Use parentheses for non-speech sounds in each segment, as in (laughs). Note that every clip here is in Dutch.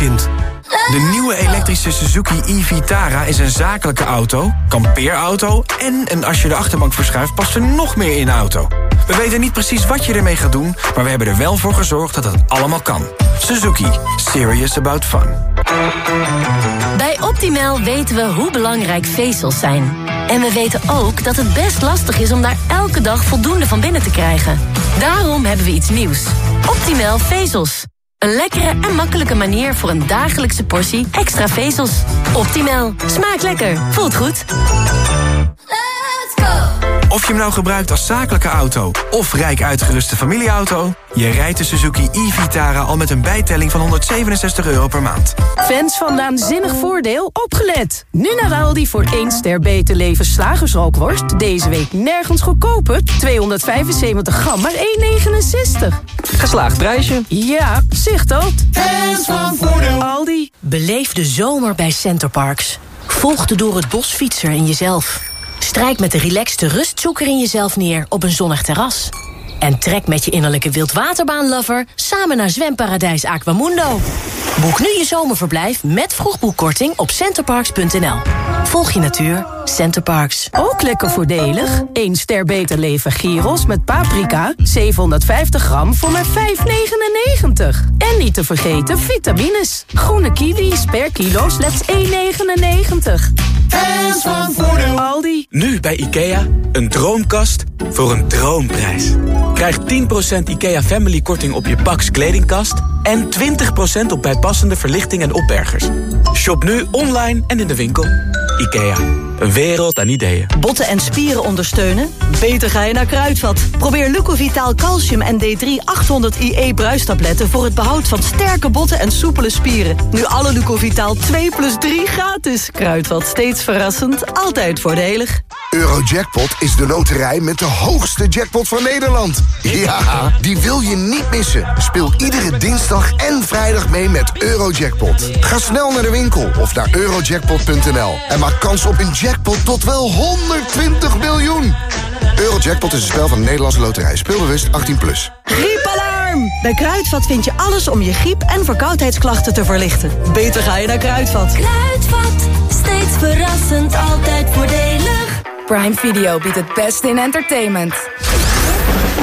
kind. De nieuwe elektrische Suzuki e-Vitara is een zakelijke auto, kampeerauto... en een als je de achterbank verschuift past er nog meer in de auto. We weten niet precies wat je ermee gaat doen... maar we hebben er wel voor gezorgd dat het allemaal kan. Suzuki. Serious about fun. Bij Optimal weten we hoe belangrijk vezels zijn. En we weten ook dat het best lastig is om daar elke dag voldoende van binnen te krijgen. Daarom hebben we iets nieuws. Optimal vezels. Een lekkere en makkelijke manier voor een dagelijkse portie extra vezels. Optimal. Smaakt lekker. Voelt goed. Of je hem nou gebruikt als zakelijke auto of rijk uitgeruste familieauto... je rijdt de Suzuki e-Vitara al met een bijtelling van 167 euro per maand. Fans van Naanzinnig Voordeel, opgelet! Nu naar Aldi voor 1 ster beter leven slagersrookworst. Deze week nergens goedkoper. 275 gram, maar 1,69. Geslaagd prijsje. Ja, zicht dat. Fans van Voordeel. Aldi. Beleef de zomer bij Centerparks. Volg de door het bos fietser in jezelf. Strijk met de relaxte rustzoeker in jezelf neer op een zonnig terras. En trek met je innerlijke wildwaterbaanlover samen naar zwemparadijs Aquamundo. Boek nu je zomerverblijf met vroegboekkorting op centerparks.nl. Volg je natuur, Centerparks. Ook lekker voordelig. 1 ster beter leven gyros met paprika. 750 gram voor maar 5,99. En niet te vergeten vitamines. Groene kiwis per kilo slechts 1,99. Fans van Voordeel. Aldi. Nu bij IKEA, een droomkast voor een droomprijs. Krijg 10% IKEA Family korting op je Pax kledingkast... en 20% op bijpassende verlichting en opbergers. Shop nu online en in de winkel. IKEA, een wereld aan ideeën. Botten en spieren ondersteunen? Beter ga je naar Kruidvat. Probeer Lucovitaal Calcium en D3 800 IE bruistabletten... voor het behoud van sterke botten en soepele spieren. Nu alle Lucovitaal 2 plus 3 gratis. Kruidvat, steeds verrassend, altijd voordelig. Eurojackpot is de loterij met de hoogste jackpot van Nederland. Ja, die wil je niet missen. Speel iedere dinsdag en vrijdag mee met Eurojackpot. Ga snel naar de winkel of naar eurojackpot.nl en maak kans op een jackpot tot wel 120 miljoen. Eurojackpot is een spel van de Nederlandse loterij. Speelbewust 18+. Plus. Griepalarm! Bij Kruidvat vind je alles om je griep- en verkoudheidsklachten te verlichten. Beter ga je naar Kruidvat. Kruidvat, steeds verrassend, altijd voordelig. Prime Video biedt het beste in entertainment.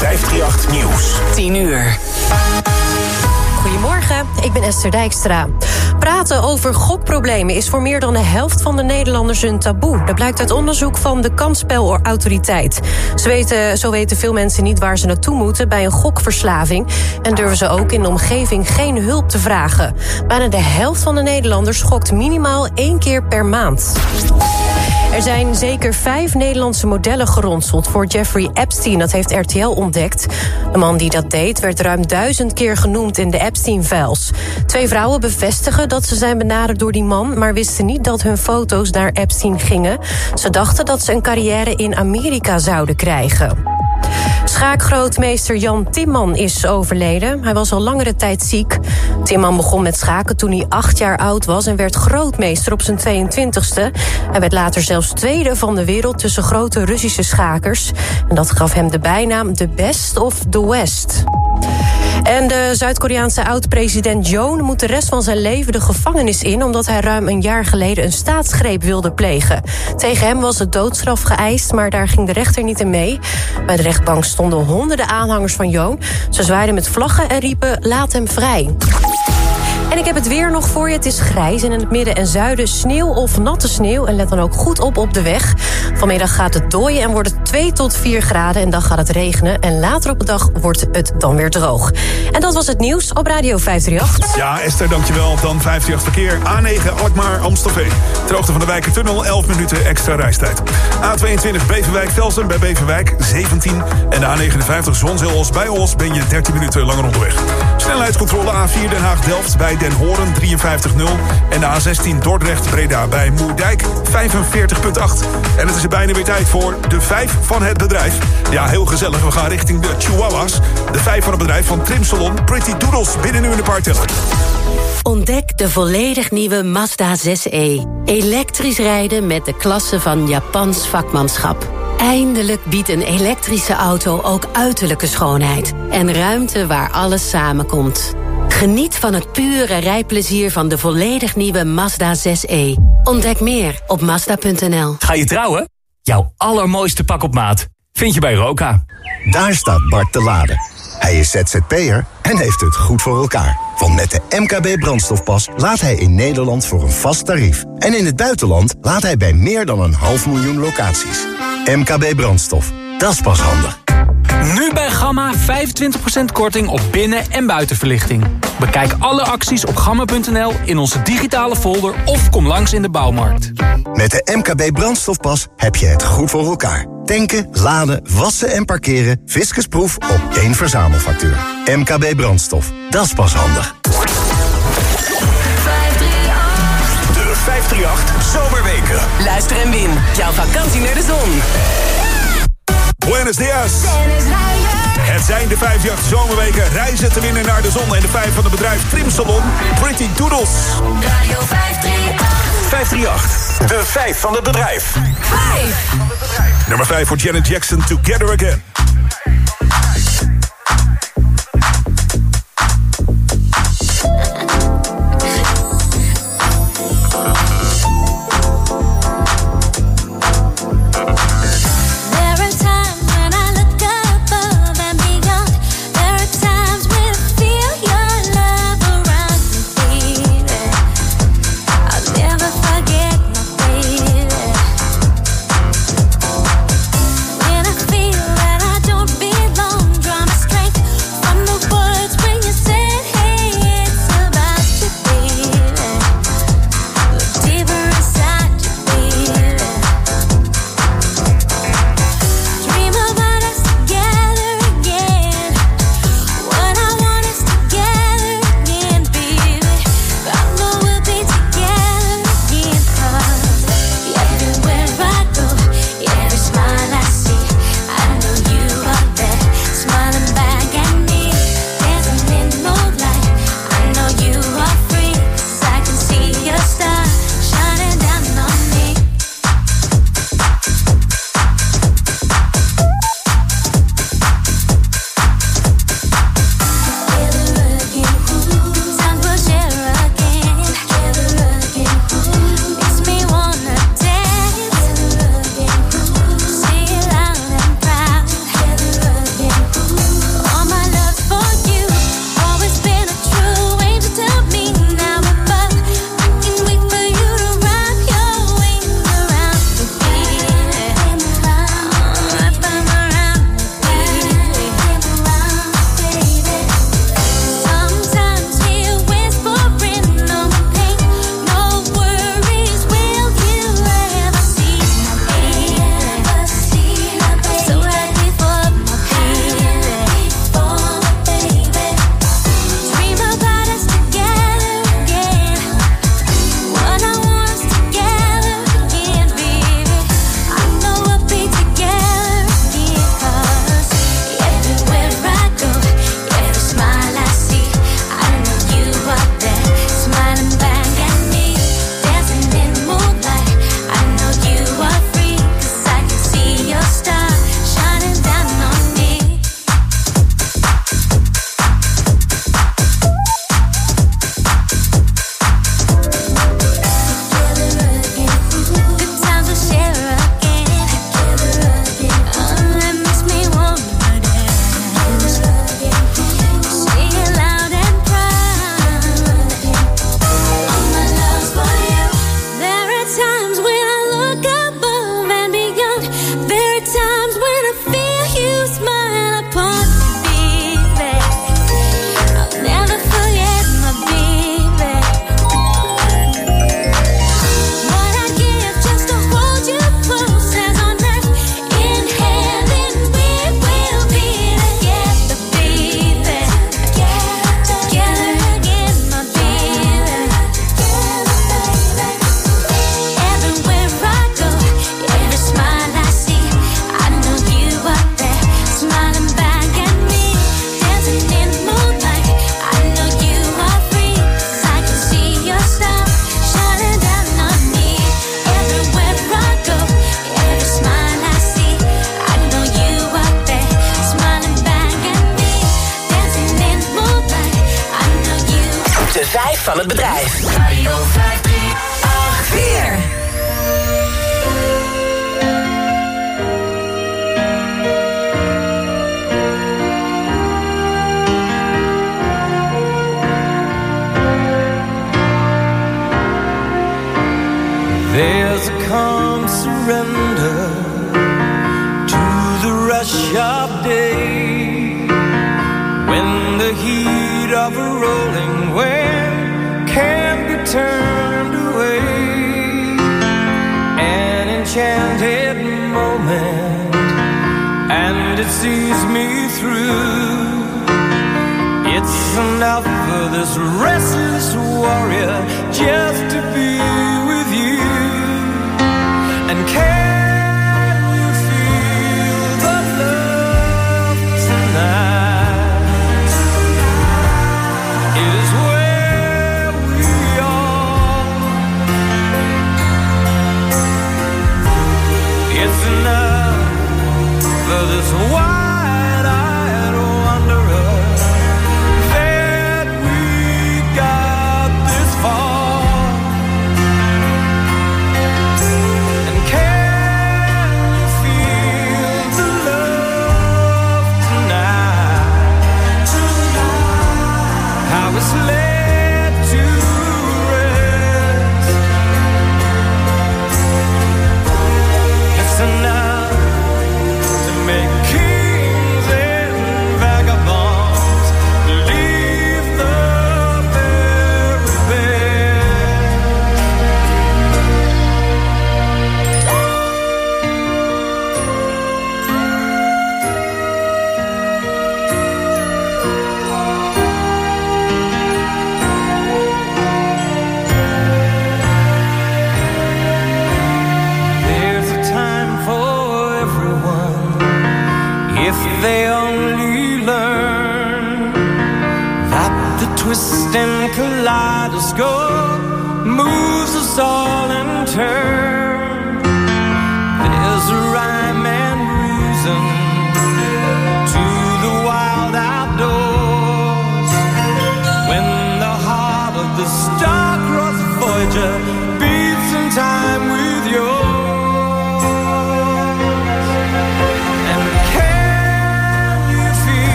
538 Nieuws. 10 uur. Goedemorgen, ik ben Esther Dijkstra. Praten over gokproblemen is voor meer dan de helft van de Nederlanders een taboe. Dat blijkt uit onderzoek van de Kansspelautoriteit. Ze weten, zo weten veel mensen niet waar ze naartoe moeten bij een gokverslaving... en durven ze ook in de omgeving geen hulp te vragen. Bijna de helft van de Nederlanders gokt minimaal één keer per maand. Er zijn zeker vijf Nederlandse modellen geronseld voor Jeffrey Epstein. Dat heeft RTL ontdekt. De man die dat deed werd ruim duizend keer genoemd in de Epstein-files. Twee vrouwen bevestigen dat ze zijn benaderd door die man... maar wisten niet dat hun foto's naar Epstein gingen. Ze dachten dat ze een carrière in Amerika zouden krijgen. Schaakgrootmeester Jan Timman is overleden. Hij was al langere tijd ziek. Timman begon met schaken toen hij acht jaar oud was... en werd grootmeester op zijn 22e. Hij werd later zelfs tweede van de wereld tussen grote Russische schakers. En dat gaf hem de bijnaam The Best of the West. En de Zuid-Koreaanse oud-president Joon moet de rest van zijn leven de gevangenis in... omdat hij ruim een jaar geleden een staatsgreep wilde plegen. Tegen hem was het doodstraf geëist, maar daar ging de rechter niet in mee. Bij de rechtbank stonden honderden aanhangers van Joon. Ze zwaaiden met vlaggen en riepen laat hem vrij. En ik heb het weer nog voor je. Het is grijs en in het midden en zuiden sneeuw of natte sneeuw. En let dan ook goed op op de weg. Vanmiddag gaat het dooien en wordt het 2 tot 4 graden. En dan gaat het regenen. En later op de dag wordt het dan weer droog. En dat was het nieuws op Radio 538. Ja, Esther, dankjewel. Dan 538 verkeer. A9 Alkmaar Amstelveen. Ter hoogte van de Wijkertunnel 11 minuten extra reistijd. A22 Beverwijk Velsen bij Beverwijk 17. En de A59 Zonzeel bij Os ben je 13 minuten langer onderweg. Snelheidscontrole A4 Den Haag Delft bij Den Horen 53-0. En de A16 Dordrecht-Breda bij Moerdijk 45,8. En het is er bijna weer tijd voor de vijf van het bedrijf. Ja, heel gezellig. We gaan richting de Chihuahuas. De vijf van het bedrijf van Trimsalon Pretty Doodles. Binnen nu in de parteller. Ontdek de volledig nieuwe Mazda 6e. Elektrisch rijden met de klasse van Japans vakmanschap. Eindelijk biedt een elektrische auto ook uiterlijke schoonheid. En ruimte waar alles samenkomt. Geniet van het pure rijplezier van de volledig nieuwe Mazda 6e. Ontdek meer op Mazda.nl. Ga je trouwen? Jouw allermooiste pak op maat vind je bij Roka. Daar staat Bart te laden. Hij is ZZP'er en heeft het goed voor elkaar. Want met de MKB brandstofpas laat hij in Nederland voor een vast tarief. En in het buitenland laat hij bij meer dan een half miljoen locaties. MKB brandstof, dat is pas handig. Nu bij Gamma 25% korting op binnen- en buitenverlichting. Bekijk alle acties op gamma.nl in onze digitale folder of kom langs in de bouwmarkt. Met de MKB brandstofpas heb je het goed voor elkaar. Tanken, laden, wassen en parkeren. Fiscusproef op één verzamelfactuur. MKB brandstof, dat is pas handig. De 538 Zomerweken. Luister en win. Jouw vakantie naar de zon. Buenos dias. Het zijn de 58 zomerweken reizen te winnen naar de zon... en de vijf van het bedrijf Trimsalon Pretty Doodles. Radio 538. 538. De 5 van het bedrijf. 5. Nummer 5 voor Janet Jackson, Together Again.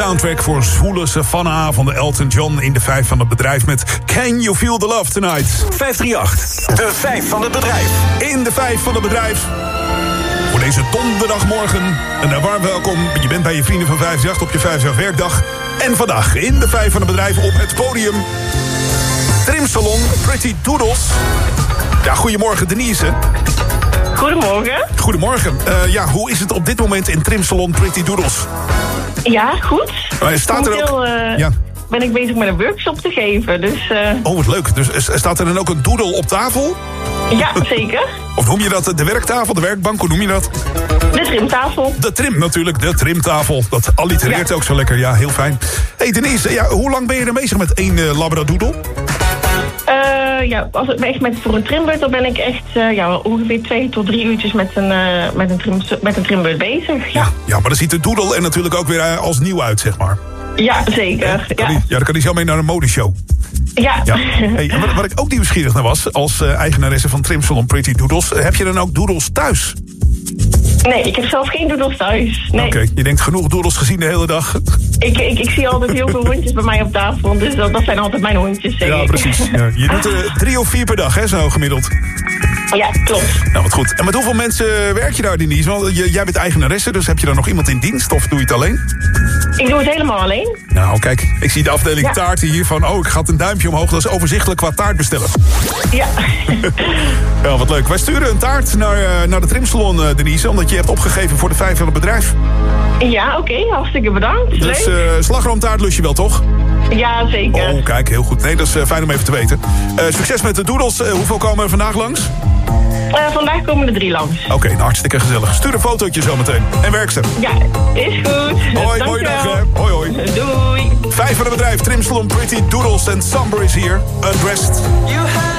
Soundtrack voor zwoele savanna-avonden Elton John in de vijf van het bedrijf met Can You Feel the Love Tonight? 538, de vijf van het bedrijf. In de vijf van het bedrijf. Voor deze donderdagmorgen. Een warm welkom. Je bent bij je vrienden van 58 op je 50 werkdag. En vandaag in de vijf van het bedrijf op het podium. Trimsalon Pretty Doodles. Ja, goedemorgen Denise. Goedemorgen. Goedemorgen. Eh, ja, hoe is het op dit moment in Trimsalon Pretty Doodles? Ja, goed. Maar staat er ook... Eh, Ja. ben ik bezig met een workshop te geven, dus eh, Oh, wat leuk. Dus staat er dan ook een doodle op tafel? ja, zeker. (laughs) Of noem je dat de werktafel, de werkbank? Hoe noem je dat? De trimtafel. De trim natuurlijk, de trimtafel. Dat allitereert ook zo lekker. Ja, heel fijn. hey Denise, ja, hoe lang ben je er bezig met één eh, labradoodle? Eh, ja, als het echt met, voor een trimbeurt, dan ben ik echt eh, ja, ongeveer twee tot drie uurtjes met een, eh, met een, trim, met een trimbeurt bezig. Ja, Ja, maar dan ziet de doodle er natuurlijk ook weer als nieuw uit, zeg maar. ja zeker. Ja. ja, dan kan hij zo mee naar een modeshow. Ja. Ja. (laughs) Hey, wat, wat ik ook nieuwsgierig naar was, als eigenaresse van Trimsalon Pretty Doodles... heb je dan ook doodles thuis? Nee, ik heb zelf geen doedels thuis. Nee. Oké, je denkt genoeg doedels gezien de hele dag. Ik, ik, ik zie altijd heel veel hondjes bij mij op tafel. Dus dat, dat zijn altijd mijn hondjes, zeg Ja, ik. precies. Ja, je doet (laughs) eh, drie of vier per dag, hè, zo gemiddeld. Ja, klopt. Nou, wat goed. En met hoeveel mensen werk je daar, Denise? Want je, jij bent eigenaresse, dus heb je daar nog iemand in dienst of doe je het alleen? Ik doe het helemaal alleen. Nou, kijk, ik zie de afdeling Ja. taarten hier van... oh, ik ga een duimpje omhoog, dat is overzichtelijk qua taart bestellen. Ja. (laughs) Ja, wat leuk. Wij sturen een taart naar, eh, naar de trimsalon, eh, Denise... omdat je hebt opgegeven voor de vijf van het bedrijf. Ja, oké. hartstikke bedankt. Dus eh slagroomtaart lust je wel, toch? Ja, zeker. Oh, kijk, heel goed. Nee, dat is eh, fijn om even te weten. Eh, succes met de doodles. Eh, hoeveel komen er vandaag langs? Eh, vandaag komen er drie langs. Oké, nou, hartstikke gezellig. Stuur een fotootje zometeen. En werk ze. Ja, is goed. Hoi, mooie dag, hè. Hoi, hoi. Doei. Vijf van het bedrijf, Trimsalon, Pretty, Doodles en Somber is hier. Undressed. You had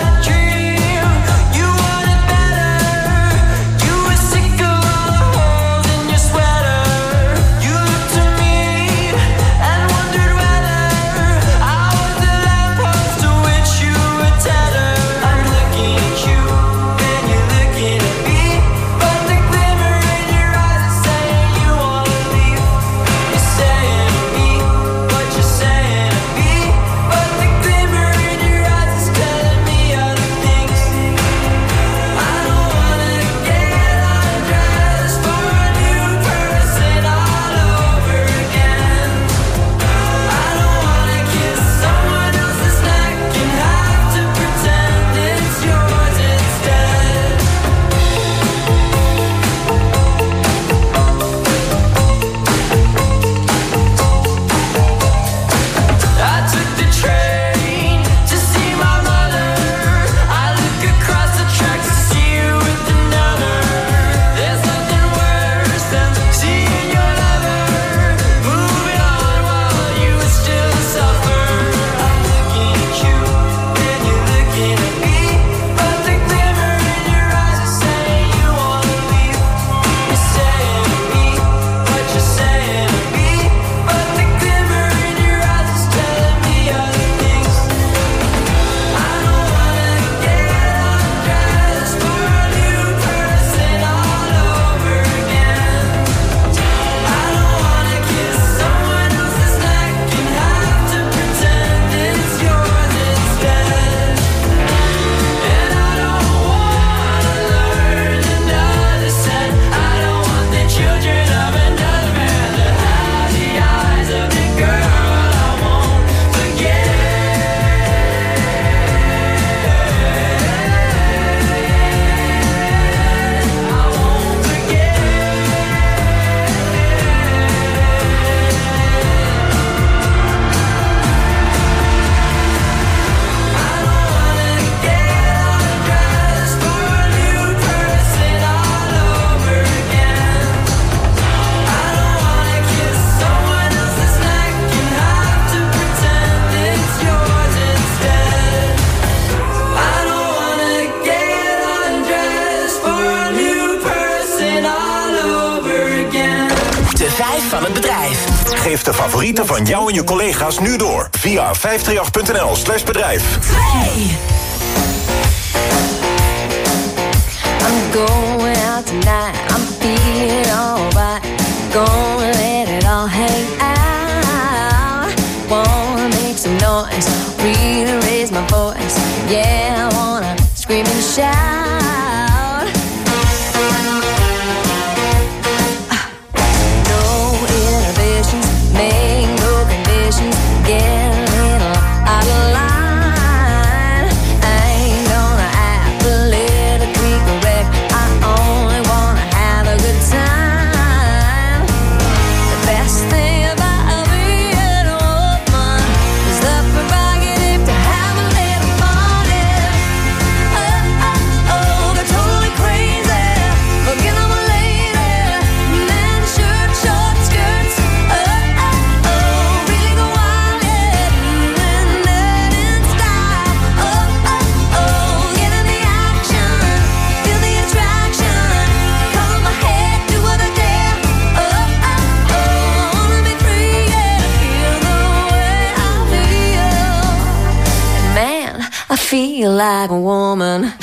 De favorieten van jou en je collega's nu door. Via 538.nl slash bedrijf. Like a woman.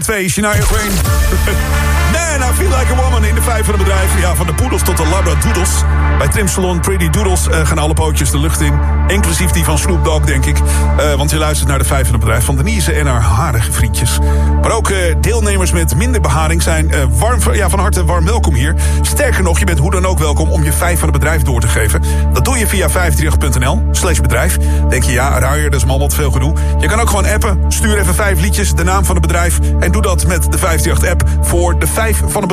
Pardon, nummer 2, Shania Twain. Feel like a woman in de vijf van het bedrijf. Ja, van de poedels tot de labradoodles. Bij Trimsalon Pretty Doodles eh, gaan alle pootjes de lucht in. Inclusief die van Snoop Dogg, denk ik. Eh, want je luistert naar de vijf van het bedrijf van Denise en haar harige vriendjes. Maar ook eh, deelnemers met minder beharing zijn warm, ja, van harte warm welkom hier. Sterker nog, je bent hoe dan ook welkom om je vijf van het bedrijf door te geven. Dat doe je via 538.nl slash bedrijf. Denk je, ja, ruier, dat is maar wat veel gedoe. Je kan ook gewoon appen. Stuur even vijf liedjes, de naam van het bedrijf. En doe dat met de 538-app voor de vijf van het bedrijf.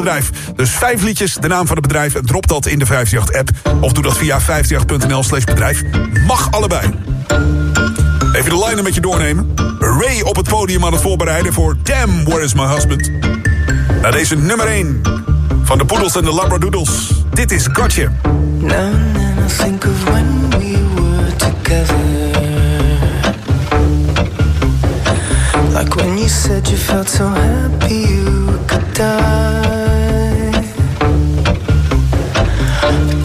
Dus vijf liedjes, de naam van het bedrijf. En drop dat in de 538-app. Of doe dat via 538.nl slash bedrijf. Mag allebei. Even de lijnen met je doornemen. Ray op het podium aan het voorbereiden voor Damn, Where is My Husband? Nou, deze nummer 1 van de Poedels en de Labradoodles. Dit is together. Like when you said you felt so happy you could die.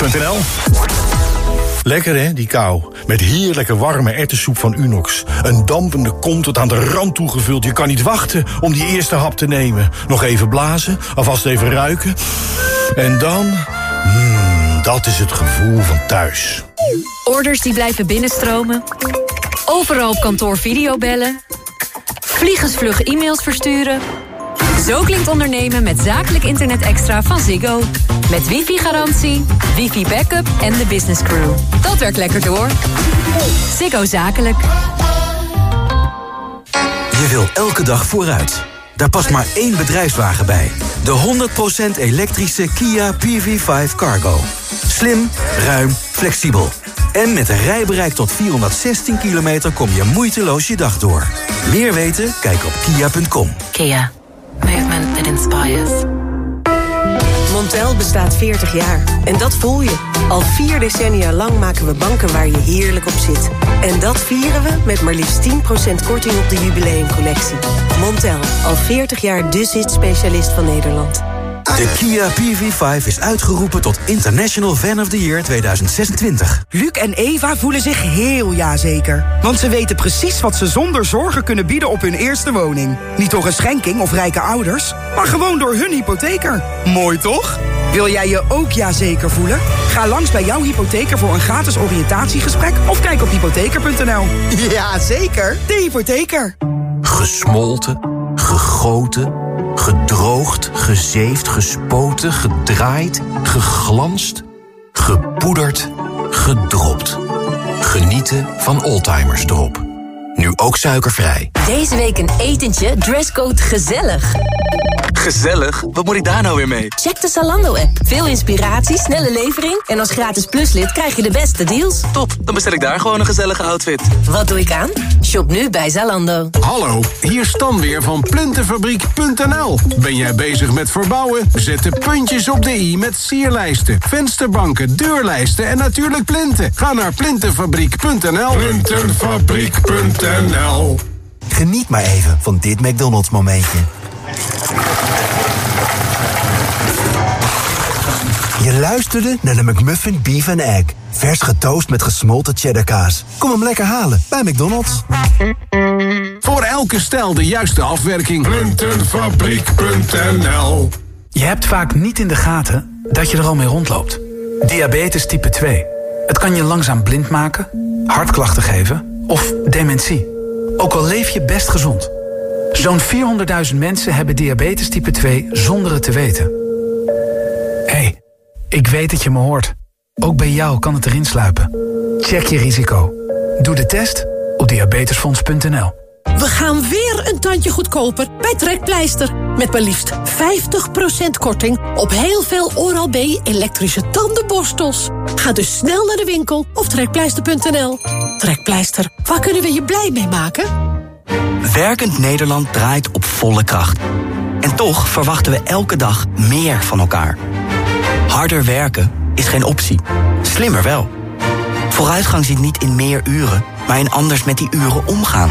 538.nl. Lekker hè, die kou. Met heerlijke warme erwtensoep van Unox. Een dampende kom tot aan de rand toegevuld. Je kan niet wachten om die eerste hap te nemen. Nog even blazen, alvast even ruiken. En dan... Mmm, dat is het gevoel van thuis. Orders die blijven binnenstromen. Overal op kantoor videobellen. Vliegensvlug e-mails versturen. Zo klinkt ondernemen met zakelijk internet extra van Ziggo. Met wifi-garantie, wifi-backup en de business crew. Dat werkt lekker door. Ziggo Zakelijk. Je wil elke dag vooruit. Daar past maar één bedrijfswagen bij. De 100% elektrische Kia PV5 Cargo. Slim, ruim, flexibel. En met een rijbereik tot 416 kilometer kom je moeiteloos je dag door. Meer weten? Kijk op kia.com. Kia. Inspires. Montel bestaat 40 jaar. En dat voel je. Al vier decennia lang maken we banken waar je heerlijk op zit. En dat vieren we met maar liefst 10% korting op de jubileumcollectie. Montel, al 40 jaar de zit-specialist van Nederland. De Kia PV5 is uitgeroepen tot International Fan of the Year 2026. Luc en Eva voelen zich heel jazeker. Want ze weten precies wat ze zonder zorgen kunnen bieden op hun eerste woning. Niet door een schenking of rijke ouders, maar gewoon door hun hypotheker. Mooi toch? Wil jij je ook jazeker voelen? Ga langs bij jouw hypotheker voor een gratis oriëntatiegesprek... of kijk op hypotheker.nl. Ja, zeker. De hypotheker. Gesmolten, gegoten, gedroogd, gezeefd, gespoten, gedraaid, geglanst, gepoederd, gedropt. Genieten van Oldtimers Drop. Nu ook suikervrij. Deze week een etentje, dresscode gezellig. Gezellig? Wat moet ik daar nou weer mee? Check de Zalando-app. Veel inspiratie, snelle levering... en als gratis pluslid krijg je de beste deals. Top, dan bestel ik daar gewoon een gezellige outfit. Wat doe ik aan? Shop nu bij Zalando. Hallo, hier Stan weer van Plintenfabriek.nl. Ben jij bezig met verbouwen? Zet de puntjes op de i met sierlijsten, vensterbanken, deurlijsten en natuurlijk plinten. Ga naar plintenfabriek.nl. Plintenfabriek.nl Geniet maar even van dit McDonald's momentje. Je luisterde naar de McMuffin Beef and Egg. Vers getoast met gesmolten cheddarkaas. Kom hem lekker halen bij McDonald's. Voor elke stijl de juiste afwerking. Plintenfabriek.nl Je hebt vaak niet in de gaten dat je er al mee rondloopt. Diabetes type 2. Het kan je langzaam blind maken, hartklachten geven of dementie. Ook al leef je best gezond. Zo'n 400.000 mensen hebben diabetes type 2 zonder het te weten. Hé, hey, ik weet dat je me hoort. Ook bij jou kan het erin sluipen. Check je risico. Doe de test op diabetesfonds.nl. We gaan weer een tandje goedkoper bij Trekpleister. Met maar liefst 50% korting op heel veel Oral-B elektrische tandenborstels. Ga dus snel naar de winkel of trekpleister.nl. Trekpleister, waar kunnen we je blij mee maken? Werkend Nederland draait op volle kracht. En toch verwachten we elke dag meer van elkaar. Harder werken is geen optie. Slimmer wel. Vooruitgang zit niet in meer uren, maar in anders met die uren omgaan.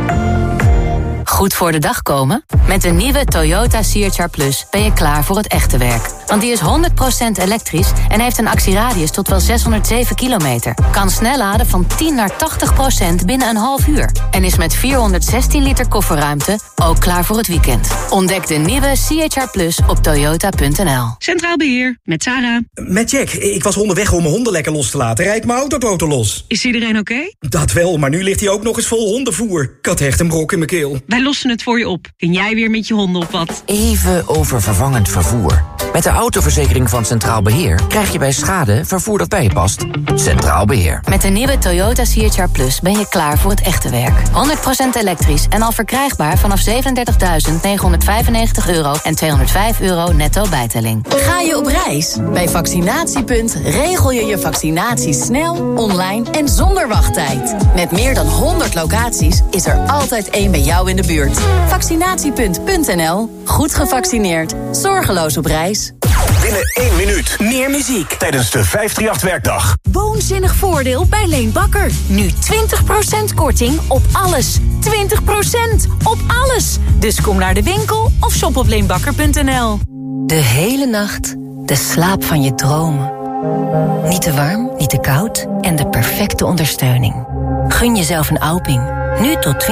Goed voor de dag komen? Met de nieuwe Toyota CHR Plus ben je klaar voor het echte werk. Want die is 100% elektrisch en heeft een actieradius tot wel 607 kilometer. Kan snel laden van 10 naar 80% binnen een half uur. En is met 416 liter kofferruimte ook klaar voor het weekend. Ontdek de nieuwe CHR Plus op toyota.nl. Centraal Beheer, met Sarah. Met Jack. Ik was onderweg om mijn honden lekker los te laten. Rijd mijn autoboten los. Is iedereen oké? Dat wel, maar nu ligt hij ook nog eens vol hondenvoer. Ik had echt een brok in mijn keel. Lossen het voor je op. Kun jij weer met je honden op wat? Even over vervangend vervoer. Met de autoverzekering van Centraal Beheer krijg je bij schade vervoer dat bij je past. Centraal Beheer. Met de nieuwe Toyota CHR Plus ben je klaar voor het echte werk. 100% elektrisch en al verkrijgbaar vanaf 37.995 euro en 205 euro netto bijtelling. Ga je op reis? Bij Vaccinatiepunt regel je je vaccinatie snel, online en zonder wachttijd. Met meer dan 100 locaties is er altijd één bij jou in de buurt buurt. Vaccinatiepunt.nl. Goed gevaccineerd. Zorgeloos op reis. Binnen 1 minuut. Meer muziek. Tijdens de 538-werkdag. Woonzinnig voordeel bij Leen Bakker. Nu 20% korting op alles. 20% op alles. Dus kom naar de winkel of shop op leenbakker.nl. De hele nacht de slaap van je dromen. Niet te warm, niet te koud en de perfecte ondersteuning. Gun jezelf een Alping. Nu tot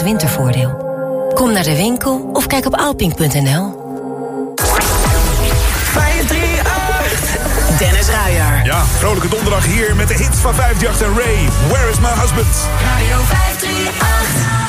20% wintervoordeel. Kom naar de winkel of kijk op alping.nl. 538 Dennis Ruijer. Ja, vrolijke donderdag hier met de hits van 538 en Ray. Where is my husband? Radio 538.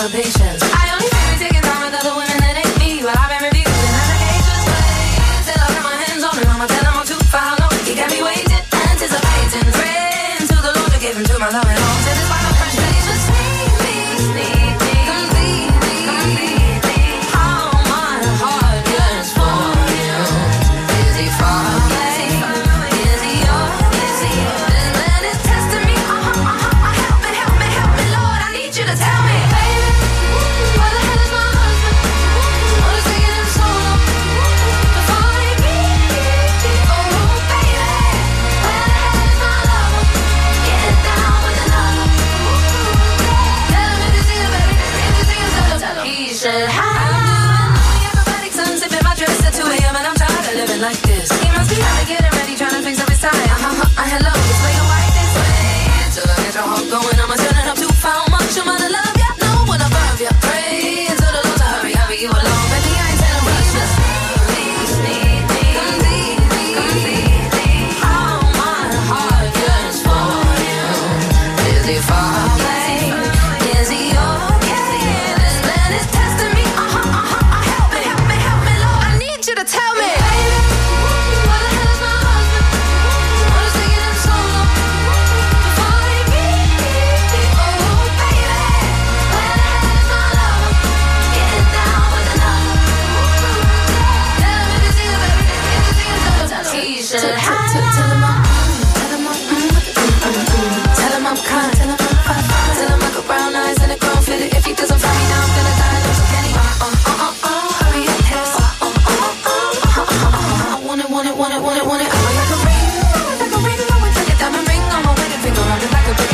salvation.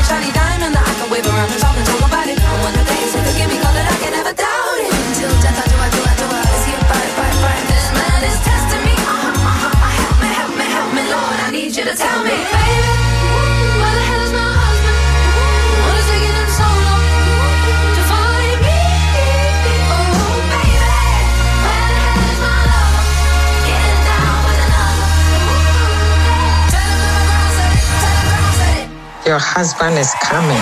Charlie Your husband is coming.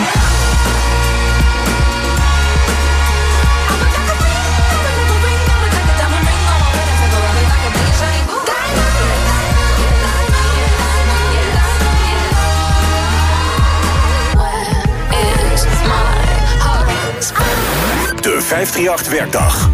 De 538 werkdag.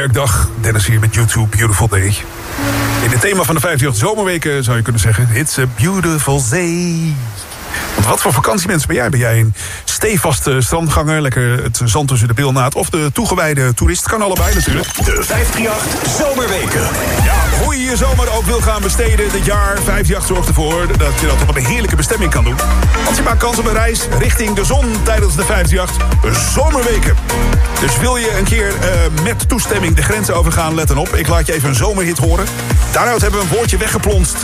Werkdag. Dennis hier met YouTube Beautiful Day. In het thema van de 58 zomerweken zou je kunnen zeggen... It's a beautiful day. Wat voor vakantiemens ben jij? Ben jij een stevaste strandganger, lekker het zand tussen de bilnaad... of de toegewijde toerist? Kan allebei natuurlijk. De 538 Zomerweken. Ja, hoe je je zomer ook wil gaan besteden dit jaar... 538 zorgt ervoor dat je dat op een heerlijke bestemming kan doen. Want je maakt kans op een reis richting de zon tijdens de 538 Zomerweken. Dus wil je een keer eh, met toestemming de grenzen overgaan, let dan op. Ik laat je even een zomerhit horen. Daaruit hebben we een woordje weggeplonst.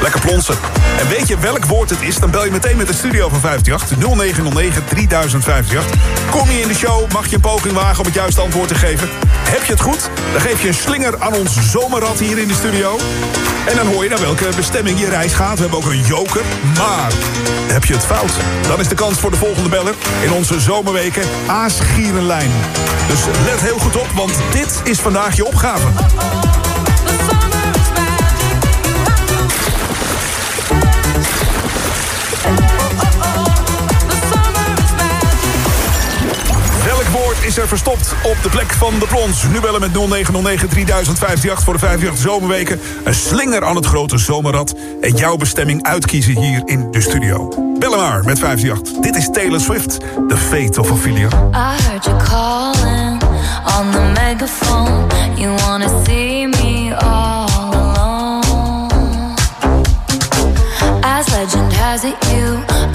Lekker plonsen. En weet je welk woord het is, dan bel je meteen met de studio van 538 0909 3058. Kom je in de show, mag je een poging wagen om het juiste antwoord te geven. Heb je het goed, dan geef je een slinger aan ons zomerrad hier in de studio. En dan hoor je naar welke bestemming je reis gaat. We hebben ook een joker. Maar heb je het fout, dan is de kans voor de volgende beller... in onze zomerweken Aasgierenlijn. Dus let heel goed op, want dit is vandaag je opgave. Er verstopt op de plek van de plons? Nu bellen met 0909 3058 voor de 58 zomerweken. Een slinger aan het grote zomerrad. En jouw bestemming uitkiezen hier in de studio. Bellen maar met 538. Dit is Taylor Swift, The Fate of Ophelia. I heard you calling on the megaphone. You see me all. As legend has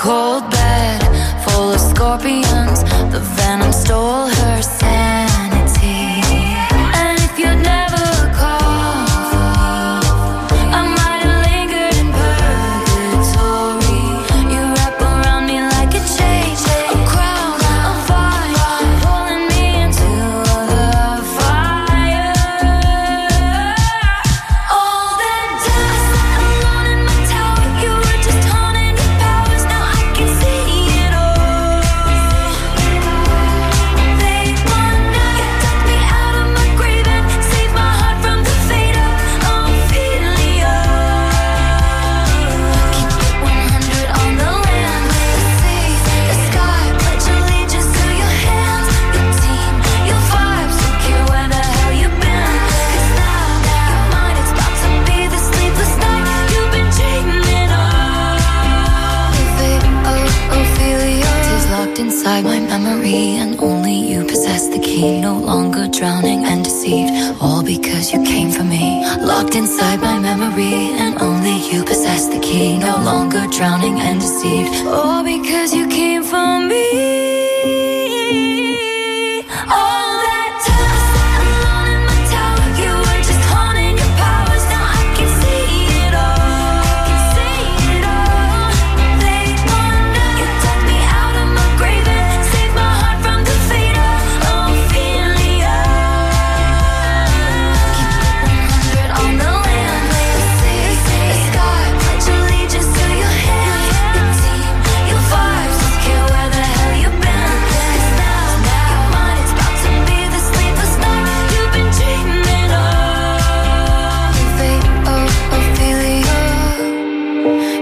Cold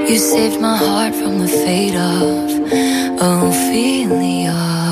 You saved my heart from the fate of Ophelia.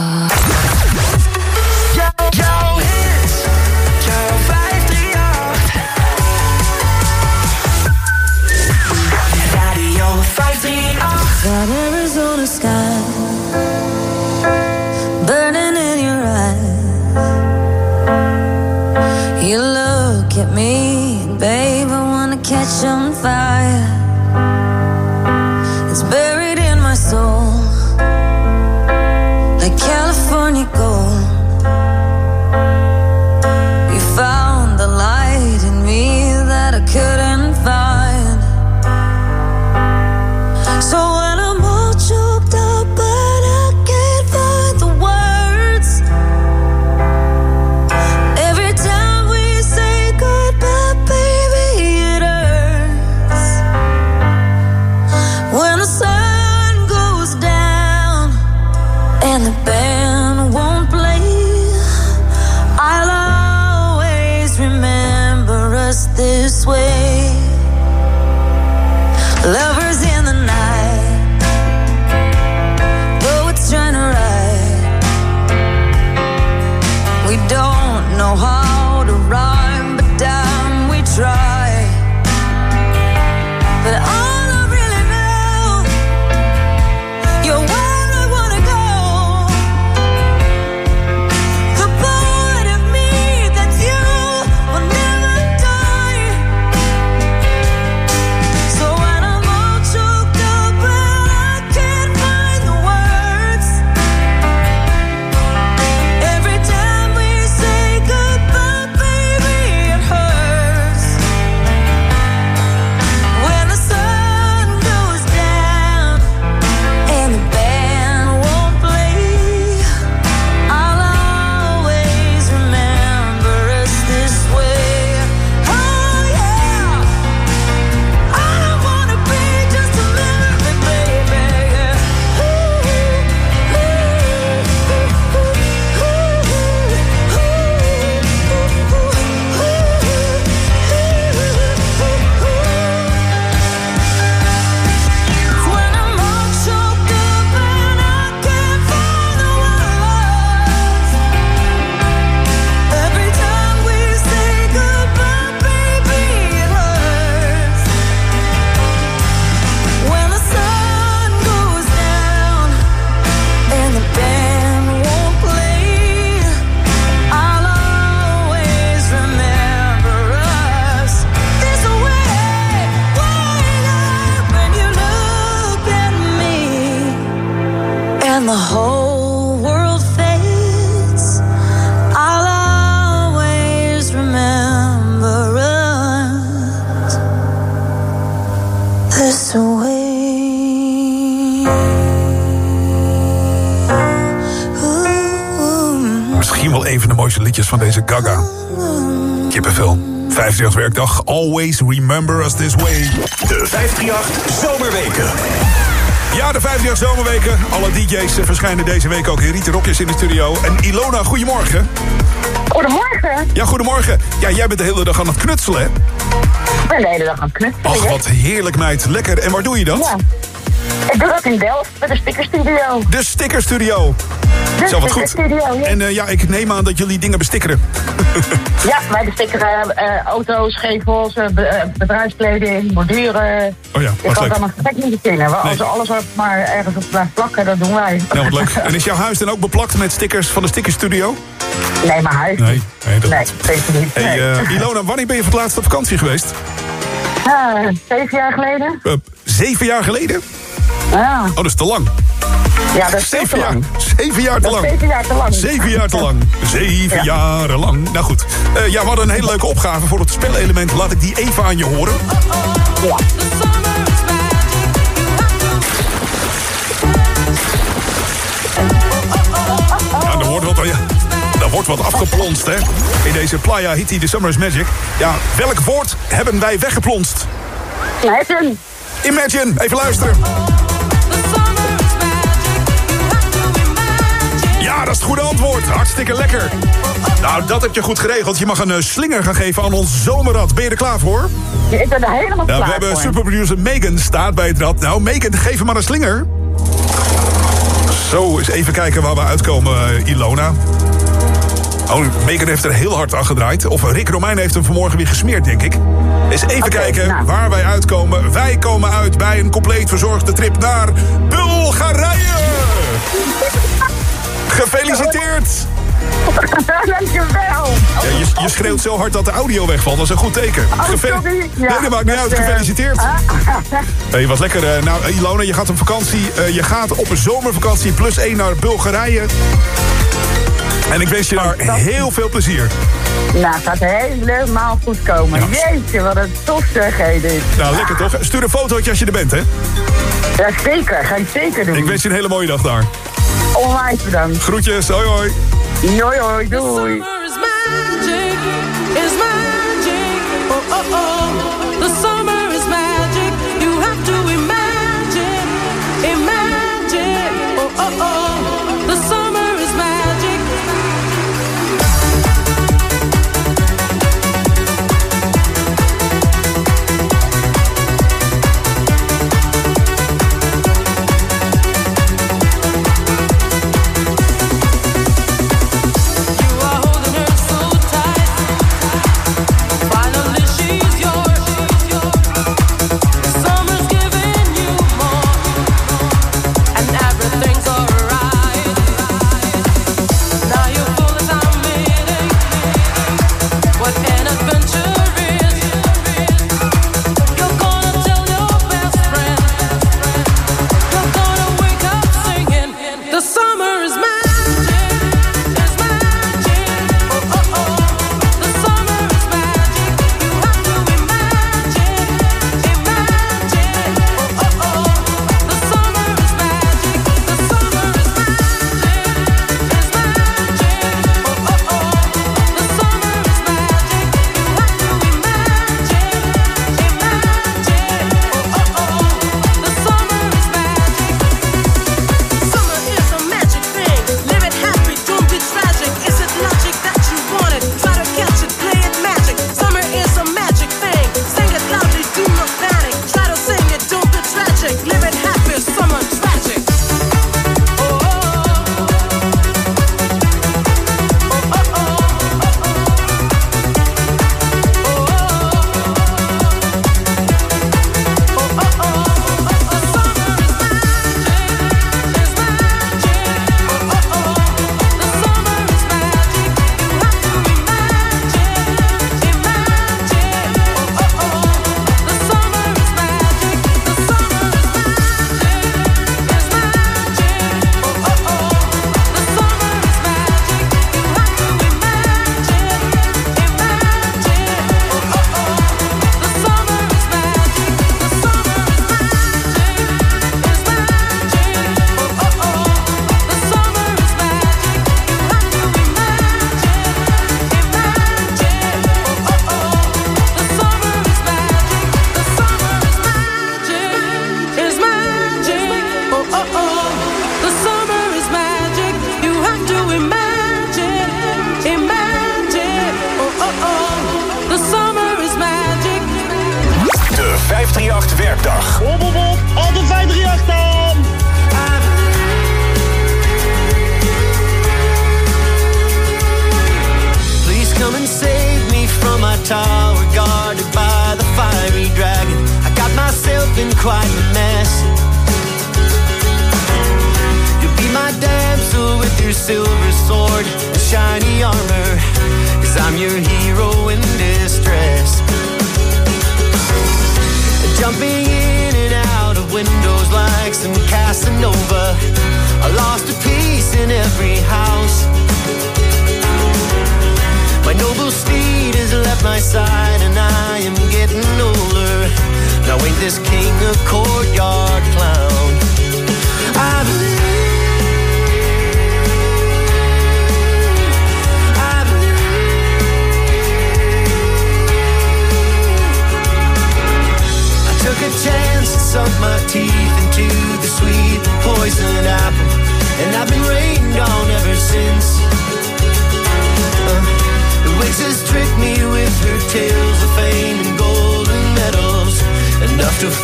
Liedjes van deze Gaga. Kippenvel. 538 werkdag. Always remember us this way. De 538 Zomerweken. Ja, de 538 Zomerweken. Alle DJ's verschijnen deze week ook in Rieten Rokjes in de studio. En Ilona, goedemorgen. Goedemorgen. Ja, goedemorgen. Ja, jij bent de hele dag aan het knutselen, hè? Ik ben de hele dag aan het knutselen. Ach, wat heerlijk, meid. Lekker. En waar doe je dat? Ja. Ik doe dat in Delft met de stickerstudio. De stickerstudio. De Zo, wat goed. stickerstudio, ja. En eh, ja, ik neem aan dat jullie dingen bestikkeren. (laughs) Ja, wij bestikkeren eh, auto's, gevels, eh, be- bedrijfskleding, borduren. Oh ja, kan het leuk. allemaal gek niet beginnen. Maar Als Nee. alles wat maar ergens op blijft plakken, dat doen wij. Nou, wat leuk. En is jouw huis dan ook beplakt met stickers van de stickerstudio? Nee, mijn huis. Nee, nee, dat Nee, zeker niet. Hey, Nee. eh, Ilona, wanneer ben je voor het laatst op vakantie geweest? Ah, zeven jaar geleden? Zeven jaar geleden? Ja. Oh, dat is te lang. Ja, dat is zeven te jaar, lang. zeven jaar te lang. zeven jaar te lang. Zeven jaar te lang. Zeven jaren lang. Nou goed. Eh, ja, we hadden een hele leuke opgave voor het spelelement. Laat ik die even aan je horen. Ja. Ja, er wordt wat, ja, er wordt wat afgeplonst, hè. In deze Playa Hitty The Summer's Magic. Ja, welk woord hebben wij weggeplonst? Imagine. Imagine. Even luisteren. Ah, dat is het goede antwoord. Hartstikke lekker. Nou, dat heb je goed geregeld. Je mag een eh, slinger gaan geven aan ons zomerrad. Ben je er klaar voor? Ja, ik ben er helemaal nou, klaar voor. We hebben superproducer Megan staat bij het rad. Nou, Megan, geef hem maar een slinger. Zo, eens even kijken waar we uitkomen, eh, Ilona. Oh, Megan heeft er heel hard aan gedraaid. Of Rick Romijn heeft hem vanmorgen weer gesmeerd, denk ik. Eens even kijken nou. waar wij uitkomen. Wij komen uit bij een compleet verzorgde trip naar Bulgarije. (laughs) Gefeliciteerd! (laughs) Dankjewel. Ja, je, je schreeuwt zo hard dat de audio wegvalt. Dat is een goed teken. Oh, nee, dat maakt niet uit. Eh, Gefeliciteerd. (laughs) Hey, wat was lekker. Eh, nou, Ilona, je gaat op vakantie. Eh, je gaat op een zomervakantie plus één naar Bulgarije. En ik wens je daar heel veel plezier. Nou, het gaat helemaal goed komen. Jeetje, wat een tof is. Nou, lekker toch? Stuur een fotootje als je er bent, hè? Ja, zeker. Ga ik zeker doen. Ik wens je een hele mooie dag daar. Onwijs bedankt. Groetjes, hoi hoi. Hoi hoi, doei. Is magic, is magic. Oh, oh, oh.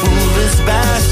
foolish bastard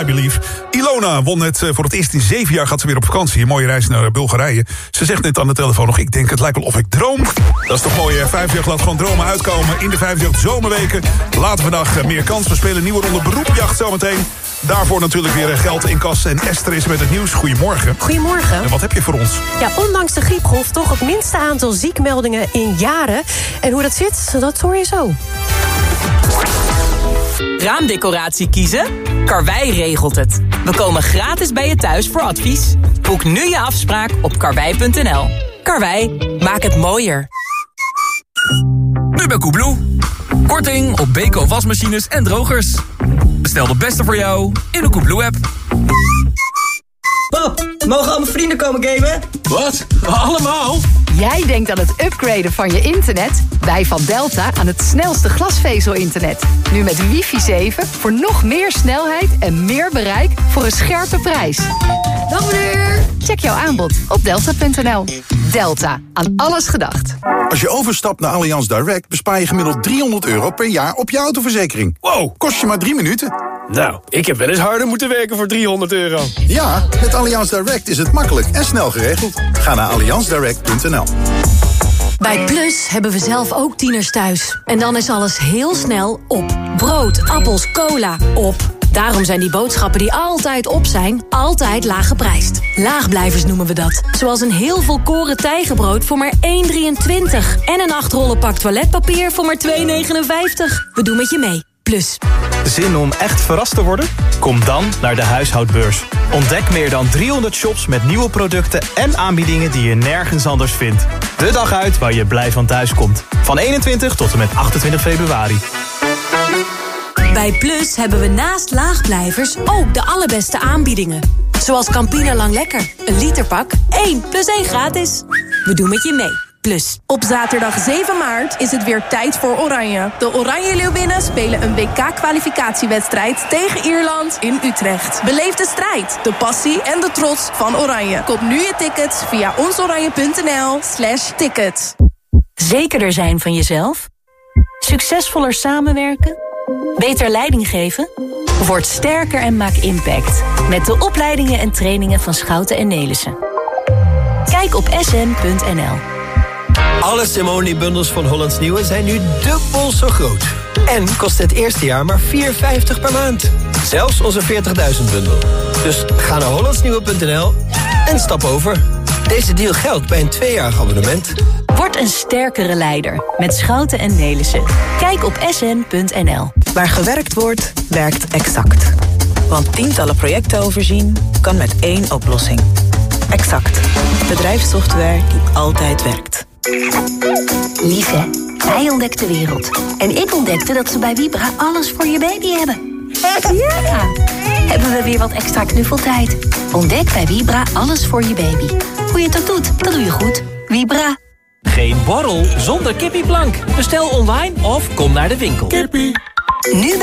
I Believe. Ilona won het eh, voor het eerst in zeven jaar. Gaat ze weer op vakantie. Een mooie reis naar eh, Bulgarije. Ze zegt net aan de telefoon nog... ik denk het lijkt wel of ik droom. Dat is toch mooi, hè? 538 laat gewoon dromen uitkomen. In de 538 zomerweken. Later vandaag eh, meer kans. We spelen een nieuwe ronde beroepjacht zometeen. Daarvoor natuurlijk weer geld in kas. En Esther is met het nieuws. Goedemorgen. Goedemorgen. En wat heb je voor ons? Ja, ondanks de griepgolf toch het minste aantal ziekmeldingen in jaren. En hoe dat zit, dat hoor je zo. Raamdecoratie kiezen? Karwei regelt het. We komen gratis bij je thuis voor advies. Boek nu je afspraak op karwei.nl. Karwei, maak het mooier. Nu bij Koebloe. Korting op Beko wasmachines en drogers. Bestel de beste voor jou in de Koebloe-app. Pap, mogen al mijn vrienden komen gamen? Wat? Allemaal? Jij denkt aan het upgraden van je internet? Wij van Delta aan het snelste glasvezel-internet. Nu met wifi 7 voor nog meer snelheid en meer bereik voor een scherpe prijs. Dag meneer! Check jouw aanbod op delta.nl. Delta, aan alles gedacht. Als je overstapt naar Allianz Direct bespaar je gemiddeld 300 euro per jaar op je autoverzekering. Wow, kost je maar drie minuten. Nou, ik heb wel eens harder moeten werken voor 300 euro. Ja, met Allianz Direct is het makkelijk en snel geregeld. Ga naar allianzdirect.nl. Bij Plus hebben we zelf ook tieners thuis. En dan is alles heel snel op. Brood, appels, cola, op. Daarom zijn die boodschappen die altijd op zijn, altijd laag geprijsd. Laagblijvers noemen we dat. Zoals een heel volkoren tijgenbrood voor maar 1,23. En een 8 rollen pak toiletpapier voor maar 2,59. We doen met je mee. Plus. Zin om echt verrast te worden? Kom dan naar de huishoudbeurs. Ontdek meer dan 300 shops met nieuwe producten en aanbiedingen die je nergens anders vindt. De dag uit waar je blij van thuis komt. Van 21 tot en met 28 februari. Bij Plus hebben we naast laagblijvers ook de allerbeste aanbiedingen. Zoals Campina Lang Lekker. Een literpak, 1 plus 1 gratis. We doen met je mee. Plus. Op zaterdag 7 maart is het weer tijd voor Oranje. De Oranje Leeuwinnen spelen een WK-kwalificatiewedstrijd tegen Ierland in Utrecht. Beleef de strijd, de passie en de trots van Oranje. Koop nu je tickets via onsoranje.nl slash tickets. Zekerder zijn van jezelf? Succesvoller samenwerken? Beter leiding geven? Word sterker en maak impact. Met de opleidingen en trainingen van Schouten en Nelissen. Kijk op sn.nl. Alle Simone-bundels van Hollands Nieuwe zijn nu dubbel zo groot. En kost het eerste jaar maar 4,50 per maand. Zelfs onze 40.000-bundel. Dus ga naar hollandsnieuwe.nl en stap over. Deze deal geldt bij een tweejarig abonnement. Word een sterkere leider met Schouten en Nelissen. Kijk op sn.nl. Waar gewerkt wordt, werkt exact. Want tientallen projecten overzien kan met één oplossing. Exact. Bedrijfssoftware die altijd werkt. Lieve, hij ontdekt de wereld. En ik ontdekte dat ze bij Vibra alles voor je baby hebben. Ja! Hebben we weer wat extra knuffeltijd? Ontdek bij Vibra alles voor je baby. Hoe je het ook doet, dat doe je goed. Vibra. Geen borrel zonder kippieplank. Bestel online of kom naar de winkel. Kippie. Nu